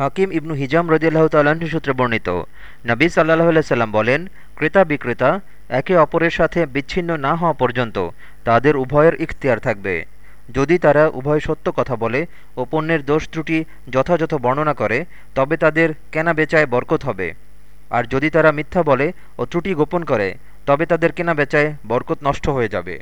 হাকিম ইবনু হিজাম রদিয়াল্লাহ তাল্লাহ্ন সূত্রে বর্ণিত, নবী সাল্লাহ সাল্লাম বলেন, ক্রেতা বিক্রেতা একে অপরের সাথে বিচ্ছিন্ন না হওয়া পর্যন্ত তাদের উভয়ের ইখতিয়ার থাকবে। যদি তারা উভয় সত্য কথা বলে ও পণ্যের দোষ ত্রুটি যথাযথ বর্ণনা করে, তবে তাদের কেনা বেচায় বরকত হবে। আর যদি তারা মিথ্যা বলে ও ত্রুটি গোপন করে, তবে তাদের কেনা বেচায় বরকত নষ্ট হয়ে যাবে।